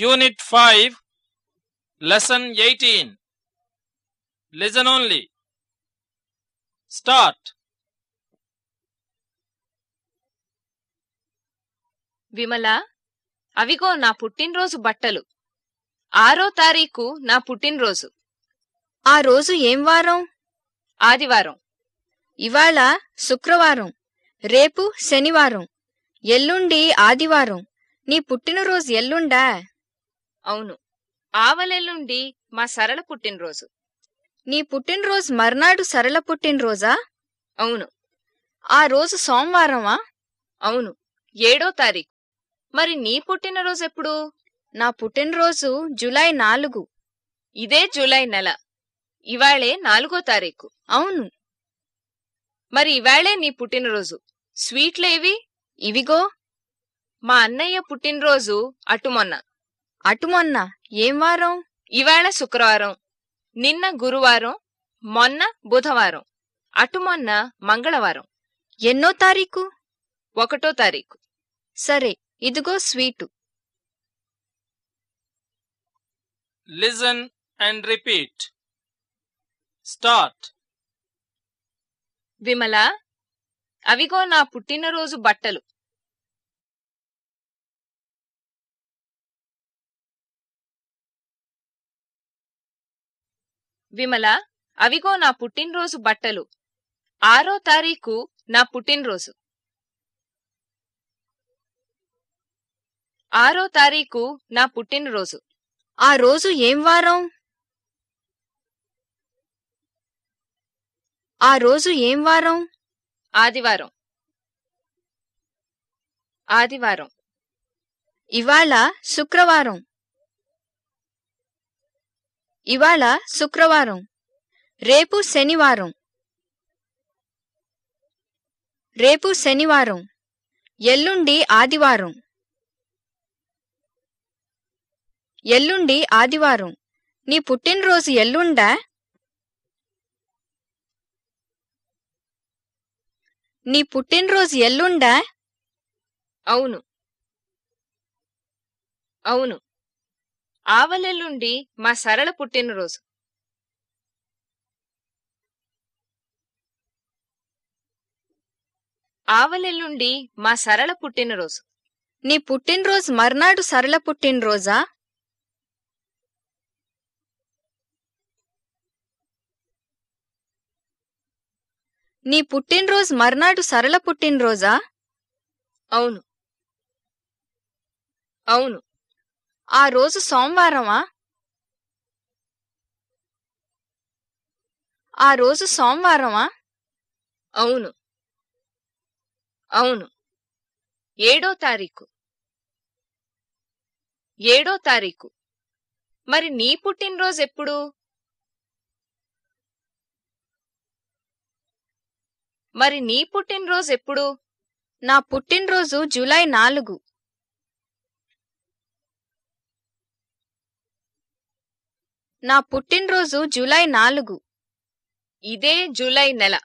Unit five lesson eighteen listen only start Vimala అవిగో నా పుట్టినరోజు బట్టలు. ఆరో తారీఖు నా పుట్టినరోజు. ఆ రోజు ఏం వారం? ఆదివారం. ఇవాళ శుక్రవారం. రేపు శనివారం. ఎల్లుండి ఆదివారం. నీ పుట్టినరోజు ఎల్లుండా? అవును. ఆవలెల్లుండి మా సరళ పుట్టినరోజు. నీ పుట్టినరోజు మర్నాడు సరళ పుట్టినరోజా? అవును. ఆ రోజు సోమవారమా? అవును. ఏడో తారీఖు. మరి నీ పుట్టినరోజు ఎప్పుడు? నా పుట్టినరోజు జులై నాలుగు. ఇదే జూలై నెల. ఇవాళే నాలుగో తారీఖు. అవును. మరి ఇవాళే నీ పుట్టినరోజు. స్వీట్లేవి? ఇవిగో. మా అన్నయ్య పుట్టినరోజు అటుమొన్న అటు మొన్న ఏం వారం? ఇవాళ శుక్రవారం. నిన్న గురువారం మొన్న బుధవారం. అటుమొన్న మంగళవారం. ఎన్నో తారీఖు? ఒకటో తారీఖు. సరే ఇదిగో sweet. Listen and repeat. Start. Vimala అవిగో నా పుట్టినరోజు బట్టలు. విమల అవిగో నా పుట్టినరోజు బట్టలు. ఆరో తారీఖు నా పుట్టినరోజు. ఆరో తారీఖు నా పుట్టినరోజు. ఆ రోజు ఏం వారం? ఆ రోజు ఏం వారం? ఆదివారం. ఆదివారం. ఇవాళ శుక్రవారం. ఇవాళ శుక్రవారం. రేపు శనివారం. రేపు శనివారం. ఎల్లుండి ఆదివారం. ఎల్లుండి ఆదివారం. నీ పుట్టినరోజు ఎల్లుండా? నీ పుట్టినరోజు ఎల్లుండా? అవును. అవును. ఆవలెల్లుండి మా సరళ పుట్టినరోజు. ఆవలెల్లుండి మా సరళ పుట్టినరోజు. నీ పుట్టినరోజు మర్నాడు సరళ పుట్టినరోజా? నీ పుట్టినరోజు మర్నాడు సరళ పుట్టినరోజా? అవును. అవును. ఆ రోజు సోమవారమా? ఆ రోజు సోమవారమా? అవును. అవును. ఏడో తారీఖు. ఏడో తారీఖు. మరి నీ పుట్టినరోజు ఎప్పుడు? మరి నీ పుట్టినరోజు ఎప్పుడు? నా పుట్టినరోజు జూలై నాలుగు. నా పుట్టినరోజు జూలై నాలుగు. ఇదే జూలై నెల.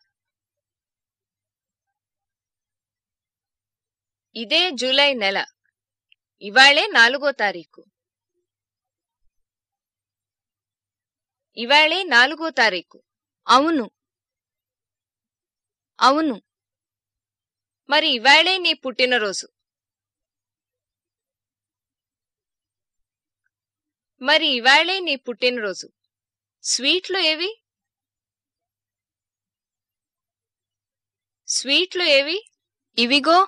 ఇదే జూలై నెల. ఇవాళే నాలుగో తారీఖు. ఇవాళే నాలుగో తారీఖు. అవును. అవును. మరి ఇవాళే నీ పుట్టినరోజు. మరి ఇవాళే నీ పుట్టినరోజు. స్వీట్లు ఏవి? స్వీట్లు ఏవి? ఇవిగో.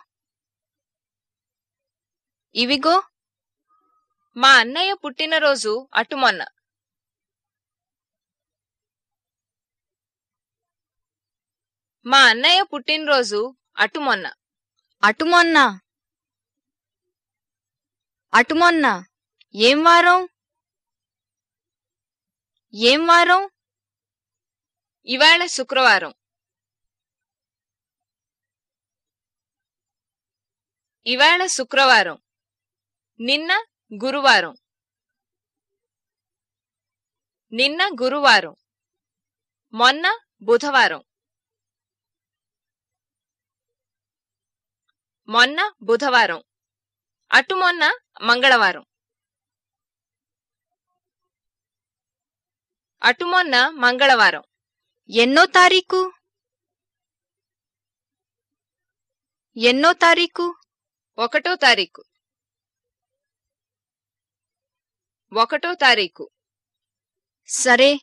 ఇవిగో. మా అన్నయ్య పుట్టినరోజు అటుమొన్న మా అన్నయ్య పుట్టినరోజు అటుమొన్న అటు మొన్న. అటు మొన్న. ఏం వారం? ఏం వారం? ఇవాళ శుక్రవారం. ఇవాళ శుక్రవారం. నిన్న గురువారం. నిన్న గురువారం. మొన్న బుధవారం. మొన్న బుధవారం. అటు మొన్న మంగళవారం. అటు మొన్న మంగళవారం. ఎన్నో తారీఖు? ఎన్నో తారీఖు? ఒకటో తారీఖు. ఒకటో తారీఖు. సరే.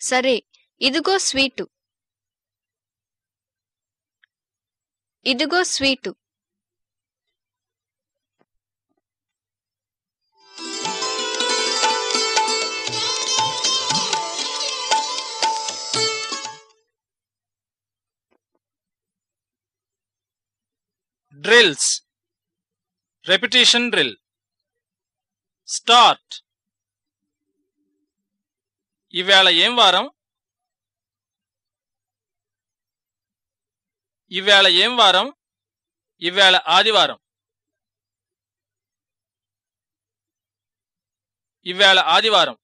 సరే. ఇదిగో స్వీటు. ఇదిగో sweet. Drills. Repetition drill. Start. ఇవాళ ఏం వారం? ఇవాళ ఏం వారం? ఈవేళ ఆదివారం. ఈవేళ ఆదివారం.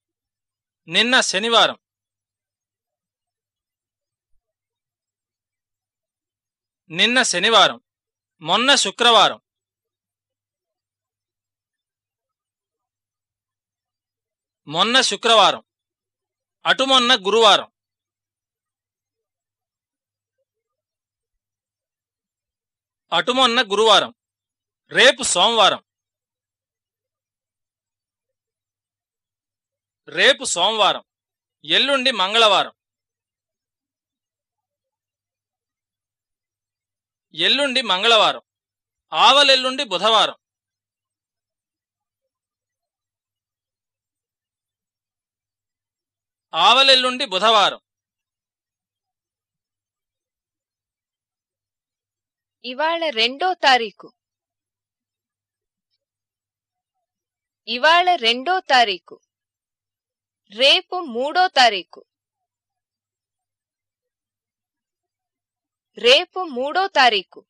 నిన్న శనివారం. నిన్న శనివారం. మొన్న శుక్రవారం. మొన్న శుక్రవారం. అటు మొన్న గురువారం. అటు మొన్న గురువారం. రేపు సోమవారం. రేపు సోమవారం. ఎల్లుండి మంగళవారం. ఎల్లుండి మంగళవారం. ఆవలెల్లుండి బుధవారం. ఆవలెల్లుండి బుధవారం. ఇవాళ రెండో తారీఖు. ఇవాళ రెండో తారీఖు. రేపు మూడో తారీఖు. రేపు మూడో తారీఖు.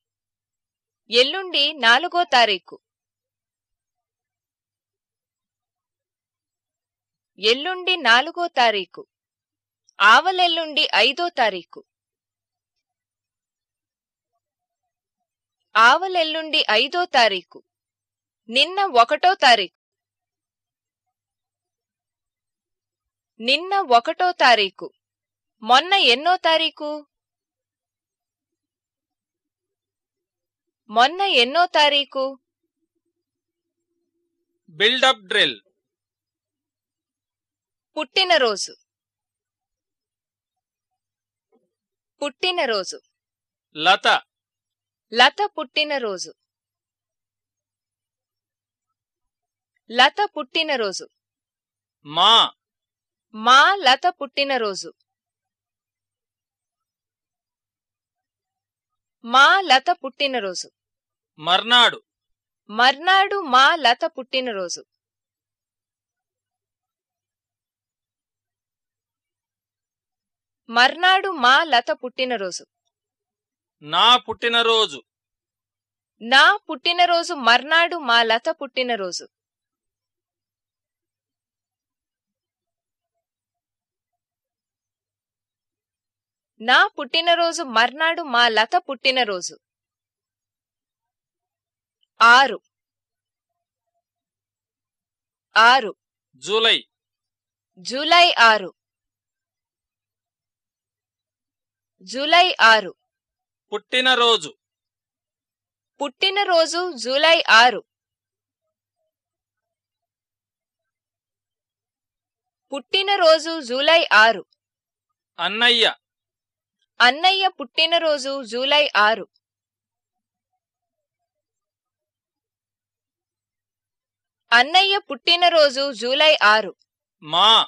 ఎల్లుండి నాలుగో తారీఖు. ఎల్లుండి నాలుగో తారీఖు. ఆవలెల్లుండి ఐదో తారీఖు. ఆవలెల్లుండి ఐదో తారీఖు. నిన్న ఒకటో తారీఖు. నిన్న ఒకటో తారీఖు. మొన్న ఎన్నో తారీఖు? మొన్న ఎన్నో తారీఖు? Build up drill. పుట్టినరోజు. పుట్టినరోజు. లత. లత పుట్టినరోజు. లత పుట్టినరోజు. మా. మా లత పుట్టినరోజు. మా లత పుట్టినరోజు. మర్నాడు. మర్నాడు మా లత పుట్టినరోజు. మర్నాడు మా లత పుట్టినరోజు. నా పుట్టినరోజు. నా పుట్టినరోజు మర్నాడు మా లత పుట్టినరోజు. నా పుట్టినరోజు మర్నాడు మా లత పుట్టినరోజు. ఆరు. ఆరు. జూలై. జూలై ఆరు. జూలై ఆరు. పుట్టినరోజు. పుట్టినరోజు జూలై ఆరు. పుట్టినరోజు జూలై ఆరు. అన్నయ్య. అన్నయ్య పుట్టినరోజు జూలై ఆరు. అన్నయ్య పుట్టినరోజు జూలై ఆరు. మా.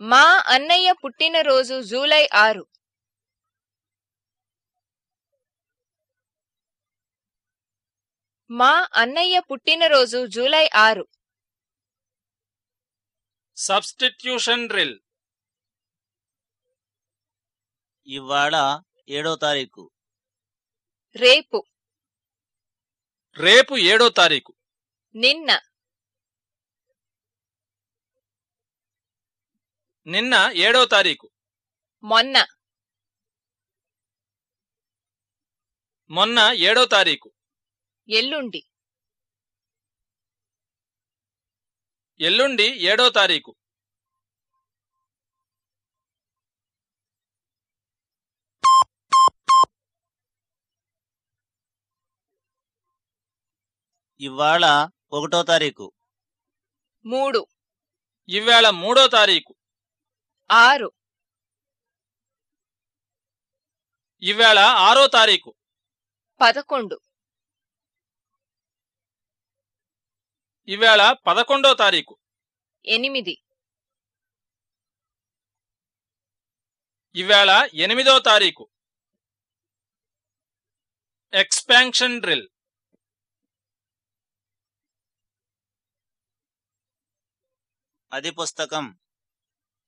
మా అన్నయ్య పుట్టినరోజు జూలై ఆరు. మా అన్నయ్య పుట్టినరోజు జూలై ఆరు. Substitution drill. ఇవాళ ఏడో తారీఖు. రేపు. రేపు ఏడో తారీఖు. నిన్న. నిన్న ఏడో తారీఖు. మొన్న. మొన్న ఏడో తారీఖు. ఎల్లుండి. ఎల్లుండి ఏడో తారీఖు. ఇవాళ ఒకటో తారీఖు. మూడు. ఇవేళ మూడో తారీఖు. ఆరు. ఇవేళ ఆరో తారీఖు. పదకొండు. ఇవేళ పదకొండో తారీఖు. ఎనిమిది. ఇవేళ ఎనిమిదో తారీఖు. Expansion drill. అది పుస్తకం.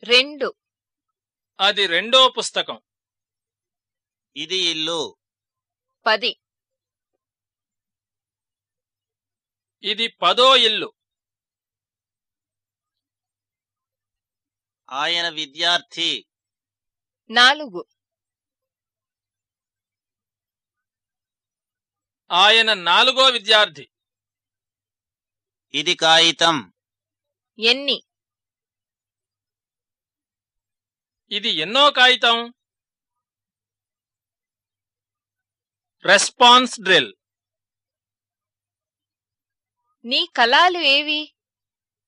రెండు. అది రెండో పుస్తకం. ఇది ఇల్లు. పది. ఇది పదో ఇల్లు. ఆయన విద్యార్థి. నాలుగు. ఆయన నాలుగో విద్యార్థి. ఇది కాగితం. ఎన్ని. ఇది ఎన్నో కాగితం? రెస్పాన్స్ డ్రిల్ నీ కళాలు ఏవి?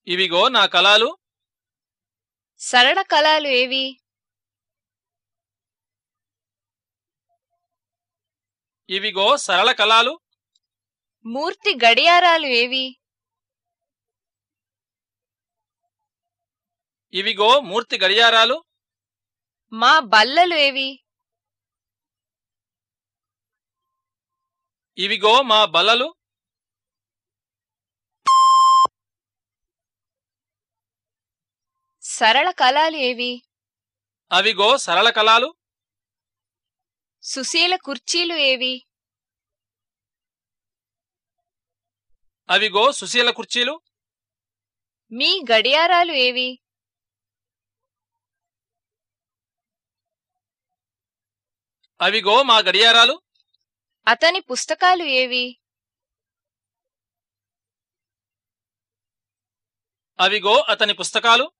ఇవిగో నా కళాలు. సరళ కళాలు ఏవి? ఇవిగో సరళ కళాలు. మూర్తి గడియారాలు ఏవి? ఇవిగో మూర్తి గడియారాలు. మా బల్లలు ఏవి? ఇవిగో మా బల్లలు. సరళ కళాలు ఏవి? అవిగో సరళ కళాలు. సుశీల కుర్చీలు ఏవి? అవిగో సుశీల కుర్చీలు. మీ గడియారాలు ఏవి? అవిగో మా గడియారాలు. అతని పుస్తకాలు ఏవి? అవిగో అతని పుస్తకాలు.